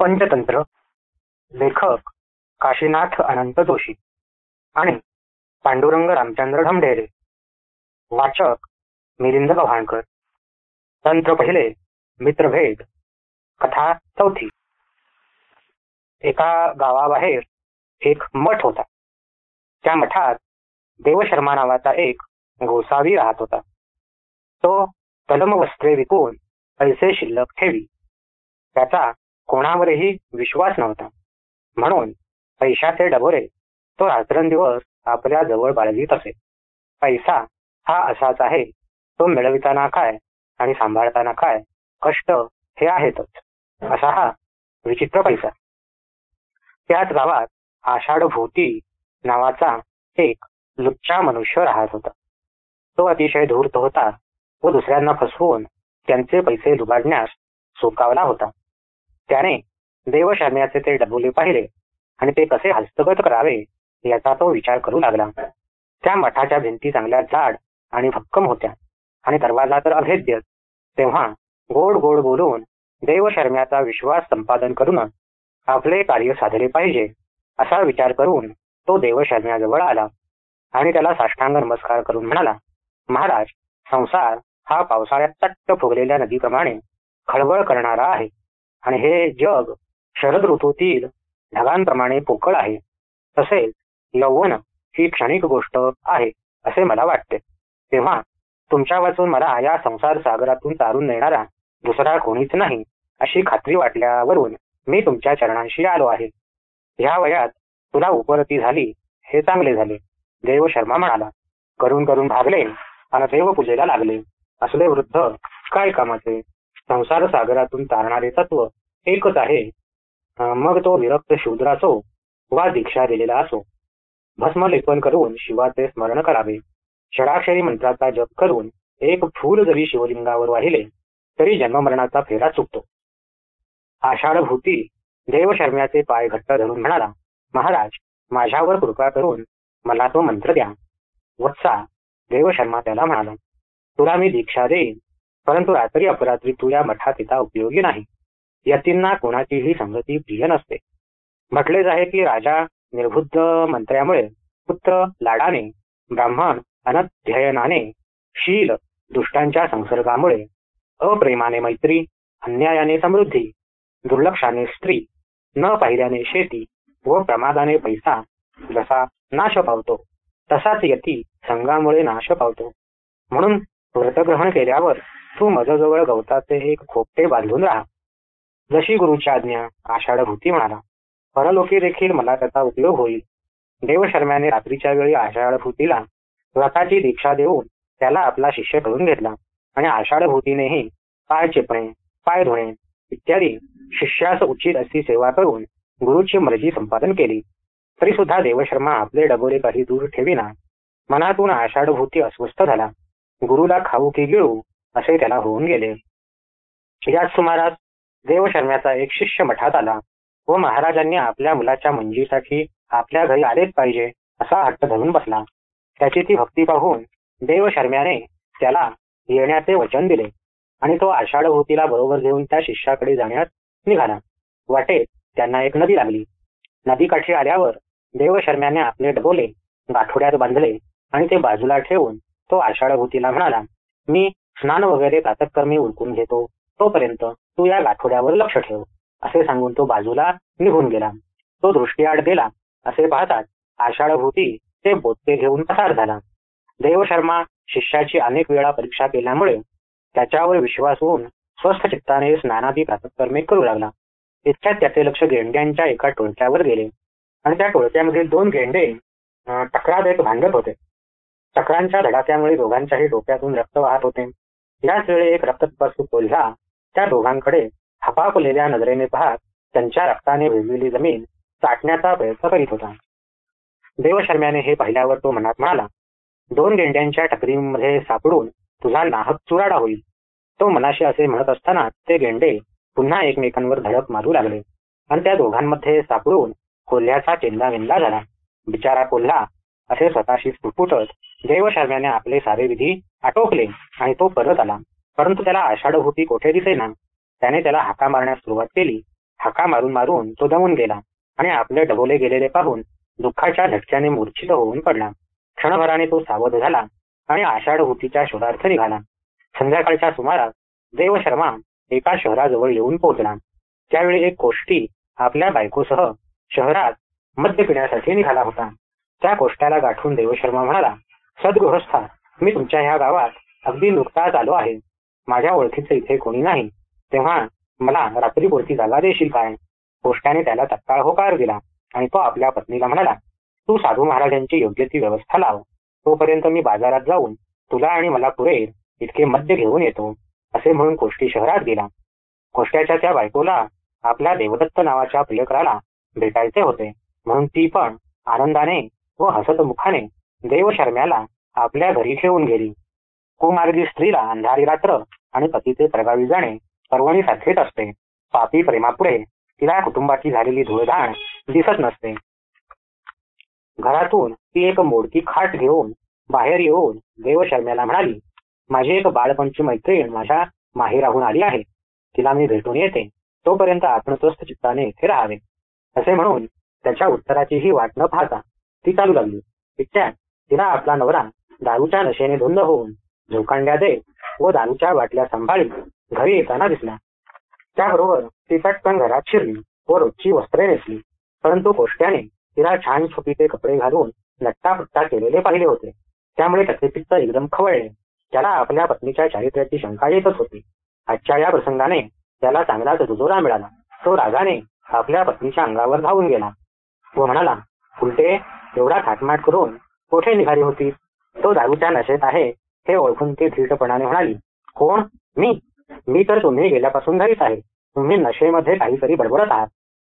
पंचतंत्र लेखक काशीनाथ अनंत जोशी आणि पांडुरंग रामचंद्र ढमढेरे वाचक मिलिंद गव्हाणकर. तंत्र पहिले मित्रभेद कथा चौथी. एका गावाबाहेर एक मठ होता. त्या मठात देवशर्मा नावाचा एक गोसावी राहत होता. तो कलम वस्त्रे विकून पैसे शिल्लक ठेवी त्याचा कोणावरही विश्वास नव्हता. म्हणून पैशाचे डबोरे तो रात्रंदिवस आपल्या जवळ बाळगीत असे. पैसा हा असाच आहे. तो मिळविताना काय आणि सांभाळताना काय कष्ट हे आहेतच. असा हा विचित्र पैसा. त्याच गावात आषाढ भोवती नावाचा एक लुच्चा मनुष्य राहत होता. तो अतिशय धूर्त होता व दुसऱ्यांना फसवून त्यांचे पैसे लुबाडण्यास सोकावला होता. त्याने देवशर्म्याचे ते डबोले पाहिले आणि ते कसे हस्तगत करावे याचा तो विचार करू लागला. त्या मठाच्या भिंती चांगल्या जाड आणि भक्कम होत्या आणि दरवाजा तर अभेद्य. तेव्हा गोड गोड बोलून देवशर्म्याचा विश्वास संपादन करून आपले कार्य साधले पाहिजे असा विचार करून तो देवशर्म्याजवळ आला आणि त्याला साष्टांग नमस्कार करून म्हणाला महाराज संसार हा पावसाळ्यात तट्ट फुगलेल्या नदीप्रमाणे खळबळ करणारा आहे. आणि हे जग शरद ऋतूतील ढगांप्रमाणे पोकळ आहे. तसेच यौवन ही क्षणिक गोष्ट आहे असे मला वाटते. तेव्हा तुमच्या वाचून मला या संसार सागरातून तारून नेणारा दुसरा कोणीच नाही अशी खात्री वाटल्यावरून मी तुमच्या चरणांशी आलो आहे. ह्या वयात तुला उपरती झाली हे चांगले झाले. देव शर्मा म्हणाला करून करून भागले आणि देव पूजेला लागले. असले वृद्ध काय कामाचे? संसार सागरातून तारणारे तत्व एकच आहे. मग तो विरक्त शूद्र असो वा दीक्षा दिलेला असो. भस्म लेपन करून शिवाचे स्मरण करावे. षडाक्षरी मंत्राचा जप करून एक फूल जरी शिवलिंगावर वाहिले तरी जन्ममरणाचा फेरा चुकतो. आषाढभूती देवशर्म्याचे पाय घट्ट धरून म्हणाला महाराज माझ्यावर कृपा करून मला तो मंत्र द्या. वत्सा देवशर्मा त्याला म्हणाला तुला मी दीक्षा देईन. परंतु रात्री अपरात्री तू या मठात येता उपयोगी नाही. यतींना कोणाचीही संगती प्रिय नसते. म्हटलेच आहे की राजा निर्बुद्ध मंत्र्यामुळे पुत्र लाडाने ब्राह्मण अनध्ययनाने शील दुष्टांच्या संसर्गामुळे अप्रेमाने मैत्री अन्यायाने समृद्धी दुर्लक्षाने स्त्री न पाहिल्याने शेती व प्रमादाने पैसा जसा नाश पावतो तसाच यती संघामुळे नाश पावतो. म्हणून व्रतग्रहण केल्यावर तू मजजवळ गवताचे एक खोपटे बांधून राहा. जशी गुरुची आज्ञा आषाढ भूती म्हणाला परलोकी देखील मला त्याचा उपयोग होईल. देवशर्म्याने रात्रीच्या वेळी आषाढभूतीला व्रताची दीक्षा देऊन त्याला आपला शिष्य करून घेतला. आणि आषाढभूतीनेही पाय चिपणे पाय धुणे इत्यादी शिष्यास उचित अशी सेवा करून गुरुची मर्जी संपादन केली. तरी सुद्धा देवशर्मा आपले डबोरे काही दूर ठेविना. मनातून आषाढभूती अस्वस्थ झाला. गुरुला खाऊ की गिळू असे त्याला होऊन गेले. याच सुमारास देवशर्म्याचा एक शिष्य मठात आला. व महाराजांनी आपल्या मुलाच्या मंजीसाठी आपल्या घरी आलेच पाहिजे असा हट्ट धरून बसला. त्याची ती भक्ती पाहून देवशर्म्याने त्याला येण्याचे वचन दिले आणि तो आषाढभूतीला बरोबर घेऊन त्या शिष्याकडे जाण्यास निघाला. वाटेत त्यांना एक नदी लागली. नदीकाठी आल्यावर देवशर्म्याने आपले डबोले गाठोड्यात बांधले आणि ते बाजूला ठेवून तो आषाढभूतीला म्हणाला मी स्नान वगैरे प्रातकर्मी उरकून घेतो. तोपर्यंत तू या गाठोड्यावर लक्ष ठेव. असे सांगून तो बाजूला निघून गेला. तो दृष्टीआड गेला. असे पाहतात आषाढभूती ते बोत्ते घेऊन पसार झाला. देवशर्मा शिष्याची अनेक वेळा परीक्षा केल्यामुळे त्याच्यावर विश्वास होऊन स्वस्थ चित्ताने स्नानादी प्रातकर्मे करू लागला. इतक्यात त्याचे लक्ष गेंड्यांच्या एका टोळक्यावर गेले. आणि त्या टोळक्यामधील दोन गेंडे तक्रार देत भांडत होते. चक्रांच्या धडाक्यामुळे दोघांच्याही डोक्यातून रक्त वाहत होते. याच वेळी एक रक्तस्पर्श कोल्हा त्या दोघांकडे हपापलेल्या नजरेने पाहत त्यांच्या रक्ताने भिजलेली जमीन चाटण्याचा प्रयत्न करीत होता. देवशर्म्याने हे पाहिल्यावर तो मनात म्हणाला दोन गेंड्यांच्या टकरीमध्ये सापडून तुझा नाहक चुराडा होईल. तो मनाशी असे म्हणत असताना ते गेंडे पुन्हा एकमेकांवर धडक मारू लागले आणि त्या दोघांमध्ये सापडून कोल्ह्याचा चेंदा विंदा झाला. बिचारा कोल्हा असे स्वतःशी फुटफुटत देवशर्म्याने आपले सारे विधी आटोपले आणि तो परत आला. परंतु त्याला आषाढभूती कोठे दिसेना? त्याने त्याला हाका मारण्यास सुरुवात केली. हाका मारून मारून तो दमून गेला आणि आपले डबोले गेलेले पाहून दुःखाच्या झटक्याने मूर्छित होऊन पडला. क्षणभराने तो सावध झाला आणि आषाढ हुतीच्या शोधार्थ निघाला. संध्याकाळच्या सुमारास देव शर्मा एका शहराजवळ येऊन पोहोचला. त्यावेळी एक कोष्टी आपल्या बायकोसह शहरात मद्य पिण्यासाठी निघाला होता. त्या कोष्ट्याला गाठून देवशर्मा म्हणाला सद्गृहस्था. मी तुमच्या ह्या गावात अगदी नुकताच आलो आहे. माझ्या ओळखीचे इथे कोणी नाही. तेव्हा मला रात्रीपुरती जागा देशील काय? कोष्ट्याने त्याला तत्काळ होकार दिला आणि तो आपल्या पत्नीला म्हणाला तू साधू महाराजांची योग्य ती व्यवस्था लाव. तोपर्यंत मी बाजारात जाऊन तुला आणि मला पुरेल इतके मद्य घेऊन येतो असे म्हणून कोष्टी शहरात गेला. कोष्ट्याच्या त्या बायकोला आपल्या देवदत्त नावाच्या प्रियकराला भेटायचे होते म्हणून ती पण आनंदाने व हसत मुखाने देवशर्म्याला आपल्या घरी घेऊन गेली. कुमार्गी स्त्रीला अंधारी रात्र आणि पतीचे प्रगावी जाणे पर्वणीसारखेच असते. पापी प्रेमापुढे तिला कुटुंबाची झालेली धुळधाण दिसत नसते. घरातून ती एक मोडकी खाट घेऊन बाहेर येऊन देवशर्म्याला म्हणाली माझी एक बाळपणची मैत्रीण माझ्या माहेराहून आली आहे. तिला मी भेटून येते. तोपर्यंत आपण स्वस्थ चित्ताने येथे राहावे. असे म्हणून त्याच्या उत्तराचीही वाट न पाहता ती चालू लागली. इतक्यात तिला आपला नवरा दारूच्या नशेने धुंद होऊन झोकांड्या दे व दारूच्या बाटल्या सांभाळी घरी येताना दिसला. त्याबरोबर ती पटकन घरात शिरली व रोजची वस्त्रे नेसली. परंतु कोष्ट्याने तिला छान छोटीचे कपडे घालून नट्टापट्टा केलेले पाहिले होते. त्यामुळे त्याचे पित्त एकदम खवळले. त्याला आपल्या पत्नीच्या चारित्र्याची शंका येतच होती. आजच्या या प्रसंगाने त्याला चांगलाच दुजोरा मिळाला. तो रागाने आपल्या पत्नीच्या अंगावर धावून गेला व म्हणाला उलटे एवढा थाटमाट करून कोठे निघाली होती? तो दारूच्या नशेत आहे हे ओळखून ती धीटपणाने म्हणाली कोण? मी? मी तर तुम्ही गेल्यापासून घरीच आहे. तुम्ही नशेमध्ये काहीतरी बडबडत आहात.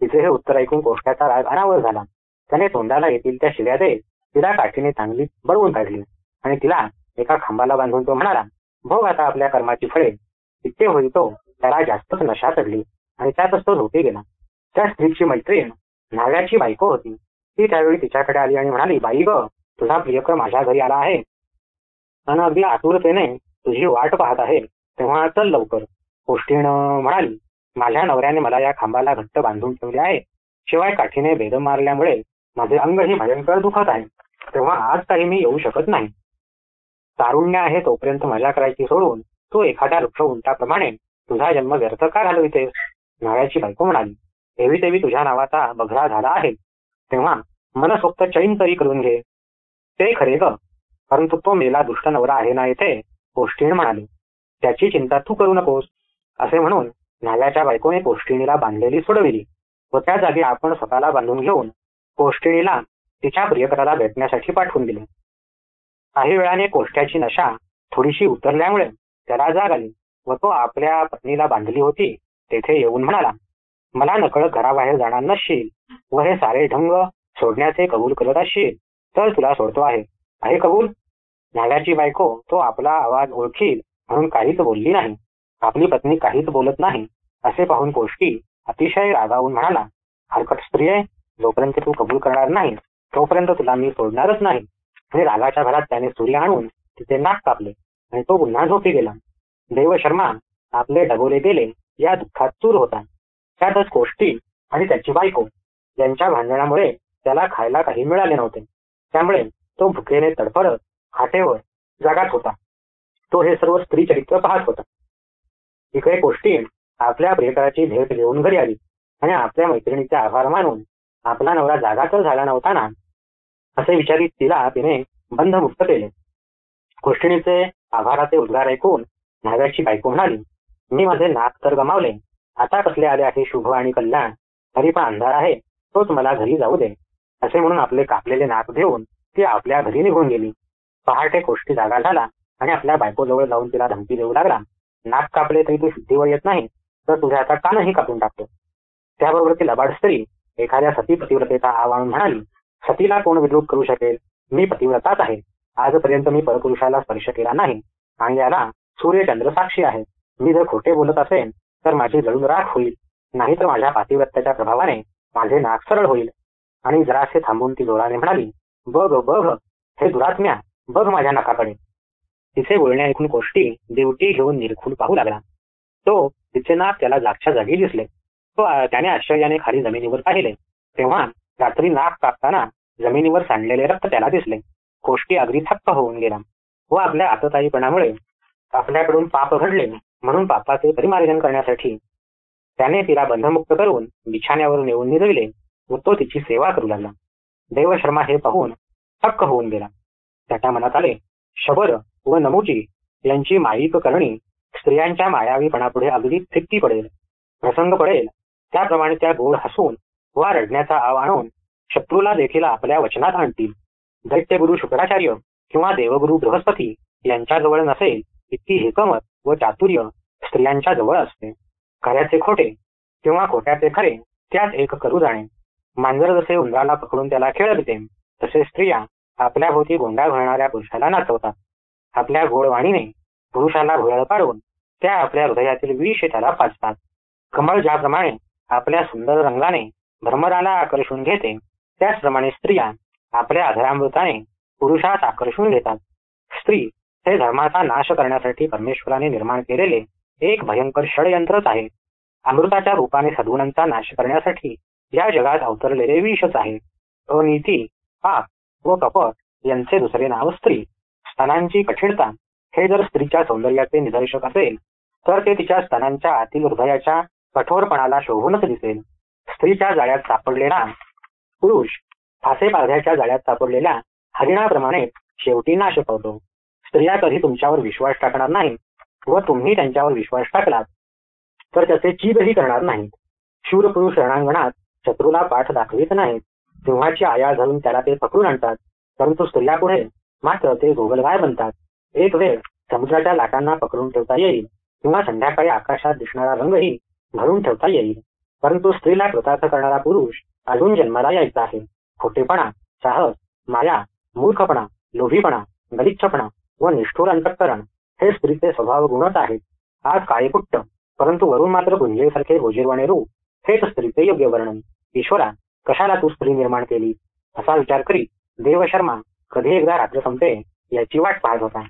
तिचे हे उत्तर ऐकून कोष्ट्याचा राग अनावर झाला. त्याने तोंडाला येतील त्या शिव्या देत तिला काठीने चांगली बळवून काढली आणि तिला एका खांबाला बांधून तो म्हणाला भोग आता आपल्या कर्माची फळे. इतके होई तो त्याला जास्तच नशा चढली आणि त्यातच तो झोपी गेला. त्या स्त्रीची मैत्रीण न्हाव्याची बायको होती. ती त्यावेळी तिच्याकडे आली आणि म्हणाली बाई ग तुझा प्रियकर माझ्या घरी आला आहे. आणि अगदी आतुरतेने तुझी वाट पाहत आहे. तेव्हा चल लवकर. गोष्टीनं म्हणाली माझ्या नवऱ्याने मला या खांबाला घट्ट बांधून ठेवले आहे. शिवाय काठीने भेद मारल्यामुळे माझे अंगही भयंकर दुखत आहे. तेव्हा आज काही मी येऊ शकत नाही. तारुण्य आहे तोपर्यंत मजा करायची सोडून तू एखाद्या वृक्ष उंटाप्रमाणे तुझा जन्म व्यर्थ का घालवितेस? नाव्याची बायको म्हणाली एवी तेवी तुझ्या नावाचा बघरा झाला आहे. तेव्हा मनसोक्त चैन तरी करून घे. ते खरे ग. परंतु तो मेला दुष्ट नवरा आहे ना येथे गोष्टीण म्हणाली. त्याची चिंता तू करू नकोस. असे म्हणून नाल्याच्या बायकोने कोष्टिणीला बांधलेली सोडविली व त्या जागी आपण स्वतःला बांधून घेऊन कोष्टिणीला तिच्या प्रियकराला भेटण्यासाठी पाठवून दिले. काही वेळाने कोष्ट्याची नशा थोडीशी उतरल्यामुळे त्याला जाग आली व तो आपल्या पत्नीला बांधली होती तेथे येऊन म्हणाला मला नकळत घराबाहेर जाणार नसशील व हे सारे ढंग सोडण्याचे कबूल करत असशील. तर तुला सोडतो आहे. आहे कबूल? नागाची बायको तो आपला आवाज ओळखील म्हणून काहीच बोलली नाही. आपली पत्नी काहीच बोलत नाही. असे पाहून कोष्टी अतिशय रागावून म्हणाला हरकत स्त्री आहे. जोपर्यंत तू कबूल करणार नाही तोपर्यंत तुला मी सोडणारच नाही. आणि रागाच्या भरात त्याने सूर्य आणून तिचे नाक कापले आणि तो पुन्हा झोपी गेला. देव शर्मा आपले डबोले गेले या दुःखात चूर होता. त्यातच कोष्टी आणि त्याची बायको यांच्या भांडणामुळे त्याला खायला काही मिळाले नव्हते. त्यामुळे तो भुकेने तडफडत हाटेवर जागात होता. तो हे सर्व स्त्री चरित्र पाहत होता. इकडे गोष्टी आपल्या प्रियकराची भेट घेऊन घरी आली आणि आपल्या मैत्रिणीचे आभार मानून आपला नवरा जागा तर झाला नव्हता ना? असे विचारित तिला तिने बंधमुक्त केले. गोष्टीचे आभाराचे उद्गार ऐकून नाव्याची बायको म्हणाली मी माझे नाक तर गमावले. आता कसले आले आहे शुभ आणि कल्याण? तरी पण अंधार आहे. तोच मला घरी जाऊ दे. असे म्हणून आपले कापलेले नाक घेऊन ती आपल्या घरी निघून गेली. पहाटे कोष्टी जागा झाला आणि आपल्या बायकोजवळ जाऊन तिला धमकी देऊ लागला. नाक कापले तरी तू शुद्धीवर येत नाही तर तुझ्या आता कानही कापून टाकतो. त्याबरोबर ती लबाड स्त्री एखाद्या सती पतिव्रतेचा आवाहन म्हणाली सतीला कोण विद्रोध करू शकेल? मी पतिव्रताच आहे. आजपर्यंत मी परपुरुषाला स्पर्श केला नाही. आणि याला सूर्यचंद्र साक्षी आहे. मी जर खोटे बोलत असेल तर माझी जळून राख होईल. नाही तर माझ्या पातिव्रत्याच्या प्रभावाने माझे नाक सरळ होईल. आणि जरासे थांबून ती जोराने म्हणाली बघ बघ हे दुरात्म्या बघ माझ्या नाकाकडे. तिचे बोलणे ऐकून कोष्टी देवटी घेऊन निरखून पाहू लागला. तो तिचे नाक त्याला जागच्या जागी दिसले. तो त्याने आश्चर्याने खाली जमिनीवर पाहिले. तेव्हा रात्री नाक कापताना जमिनीवर सांडलेले रक्त त्याला दिसले. गोष्टी अगदी थक्क होऊन गेला व आपल्या आतताईपणामुळे आपल्याकडून पाप घडले म्हणून पापाचे परिमार्जन करण्यासाठी त्याने तिला बंधमुक्त करून बिछाण्यावर नेऊन निजविले. व तो तिची सेवा करू लागला. देवशर्मा हे पाहून थक्क होऊन गेला. त्याच्या मनात आले शबर व नमुची यांची माईक करणी स्त्रियांच्या मायावीपणापुढे अगदी फिक्की पडेल. प्रसंग पडेल. त्याप्रमाणे त्या गोड हसून वा रडण्याचा आव आणून शत्रूला देखील आपल्या वचनात आणतील. दैत्यगुरु शुक्राचार्य किंवा देवगुरु बृहस्पती यांच्याजवळ नसेल इतकी हेकमत व चातुर्य स्त्रियांच्या जवळ असते. खऱ्याचे खोटे किंवा खोट्याचे खरे त्यात एक करू जाणे. मांजर जसे उंदराला पकडून त्याला खेळविते तसे स्त्रिया आपल्या भोवती गोंडा घालणाऱ्या पुरुषाला नाचवतात. आपल्या गोडवाणीने पुरुषाला भुरळ पाडून त्या आपल्या हृदयातील विष त्याला पाजतात. कमळ ज्याप्रमाणे आपल्या सुंदर रंगाने भ्रमराला आकर्षून घेते त्याचप्रमाणे स्त्रिया आपल्या अधरामृताने पुरुषास आकर्षून घेतात. स्त्री हे धर्माचा नाश करण्यासाठी परमेश्वराने निर्माण केलेले एक भयंकर षडयंत्रच आहे. अमृताच्या रूपाने सद्गुणांचा नाश करण्यासाठी या जगात अवतरलेले विषच आहे. अनिती पाप व कपट यांचे दुसरे नाव स्त्री. स्तनांची कठीणता हे जर स्त्रीच्या सौंदर्याचे निदर्शक असेल तर ते तिच्या स्तनांच्या आतील हृदयाच्या कठोरपणाला शोभूनच दिसेल. स्त्रीच्या जाळ्यात सापडलेला पुरुष फासे पाळध्याच्या जाळ्यात सापडलेल्या हरिणाप्रमाणे शेवटी नाश पावतो स्त्रिया कधी तुमच्यावर विश्वास टाकणार नाही व तुम्ही त्यांच्यावर विश्वास टाकलात तर त्याचे चीजही करणार नाहीत. शूरपुरुष रणांगणात शत्रूला पाठ दाखवित नाहीत. सिंहाची आया घालून त्याला ते पकडून आणतात. परंतु स्त्रिया पुढे मात्र ते गोगलगाय बनतात. एक वेळ समुद्राच्या लाटांना पकडून ठेवता येईल किंवा संध्याकाळी आकाशात दिसणारा रंगही घालून ठेवता येईल. परंतु स्त्रीला कृतार्थ करणारा पुरुष अजून जन्माला यायचा आहे. खोटेपणा साहस माया मूर्खपणा लोभीपणा गलिच्छपणा व निष्ठुर अंतकरण हे स्त्रीचे स्वभाव गुणच आहेत. आज काळीपुट्ट परंतु वरून मात्र गुंजेसारखे गोजीरवाणे रूप हेच स्त्रीचे योग्य वर्णन. ईश्वरा कशाला तू स्त्री निर्माण केली? असा विचार करीत देवशर्मा कधी एकदा रात्र संपते याची वाट पाहत होता.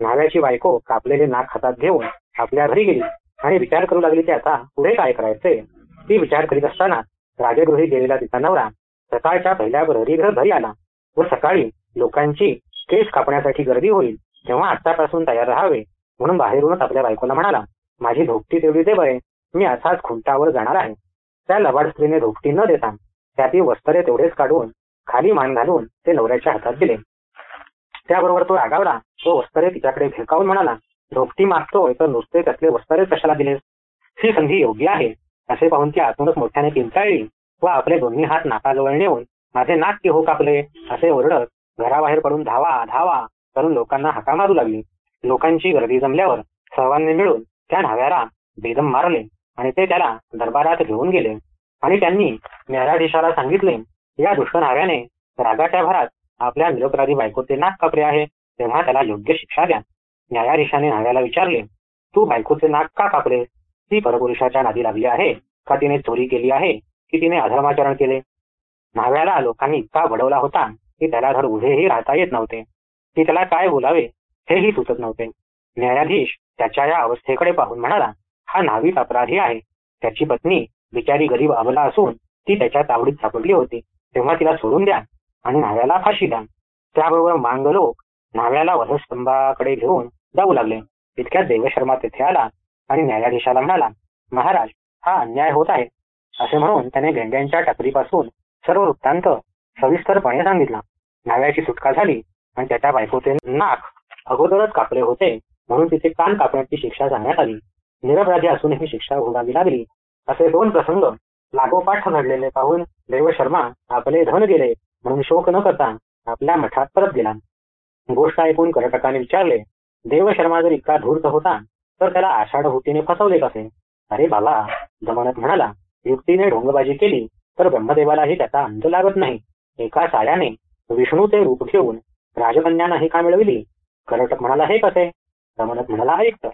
न्हाव्याची बायको कापलेले नाक हातात घेऊन आपल्या घरी गेली आणि विचार करू लागली की आता पुढे काय करायचे? ती विचार करीत असताना राजगृही गेलेला तिचा नवरा सकाळच्या पहिल्या प्रहरी घरी आला. व सकाळी लोकांची केस कापण्यासाठी गर्दी होईल तेव्हा आतापासून तयार राहावे म्हणून बाहेरूनच आपल्या बायकोला म्हणाला माझी धोकटी तेवढी दे बरे मी असाच खुंटावर जाणार आहे. त्या लबाड स्त्रीने धोपटी न देता त्यातील वस्त्रे तेवढेच काढून खाली मान घालून ते नवऱ्याच्या हातात दिले. त्याबरोबर तो रागावला तो वस्त्रे तिच्याकडे भिरकावून म्हणाला धोपटी मागतोय तर नुसते त्यातले वस्त्रे कशाला दिले? ही संधी योग्य आहे. असे पाहून ती आतूनच मोठ्याने किंचाळली व आपले दोन्ही हात नाकाजवळ नेऊन माझे नाक की हो कापले? असे ओरडत घराबाहेर पडून धावा धावा करून लोकांना हाका मारू लागली. लोकांची गर्दी जमल्यावर सर्वांनी मिळून त्या न्हाव्याला बेदम मारले. आणि ते त्याला दरबारात घेऊन गेले. आणि त्यांनी न्यायाधीशाला सांगितले या दुष्ट न्हाव्याने रागाच्या भरात आपल्या निरपराधी बायकोचे नाक कापले आहे. तेव्हा त्याला योग्य शिक्षा द्या. न्यायाधीशाने नाव्याला विचारले तू बायकोचे नाक का कापले? ती परपुरुषाच्या नादी लागली आहे का? तिने चोरी केली आहे की तिने अधर्माचरण केले? न्हाव्याला लोकांनी इतका वडवला होता की त्याला धड उभेही राहता येत नव्हते. ती त्याला काय बोलावे? हेही सुचत नव्हते. न्यायाधीश त्याच्या या अवस्थेकडे पाहून म्हणाला हा नावीत अपराधी आहे. त्याची पत्नी बिचारी गरीब अबला असून ती त्याच्या तावडीत सापडली होती. तेव्हा तिला सोडून द्या आणि न्हाव्याला फाशी द्या. त्याबरोबर मांग लोक न्हाव्याला वधस्तंभाकडे घेऊन जाऊ लागले. इतक्यात देवशर्मा तेथे आला आणि न्यायाधीशाला म्हणाला महाराज हा अन्याय होत आहे. असे म्हणून त्याने गेंड्यांच्या टकरीपासून सर्व वृत्तांत सविस्तरपणे सांगितला. न्हाव्याची सुटका झाली आणि त्याच्या बायकोचे नाक अगोदरच कापले होते म्हणून तिथे कान कापण्याची शिक्षा सांगण्यात आली. निरपराधी असूनही शिक्षा भोगावी लागली. असे दोन प्रसंग लागोपाठ घडलेले पाहून देव शर्मा आपले धन गेले म्हणून शोक न करता आपल्या मठात परत गेला. गोष्ट ऐकून कर्टकाने विचारले देव शर्मा जर इतका धूर्त होता तर त्याला आषाढ हुतीने फसवले कसे? अरे बाबा दमनत म्हणाला युक्तीने ढोंगबाजी केली तर ब्रह्मदेवालाही त्याचा अंत लागत नाही. एका साड्याने विष्णूचे रूप घेऊन राजकन्यानाही का मिळविली कर्टक म्हणाला हे कसे दमनत म्हणाला ऐक तर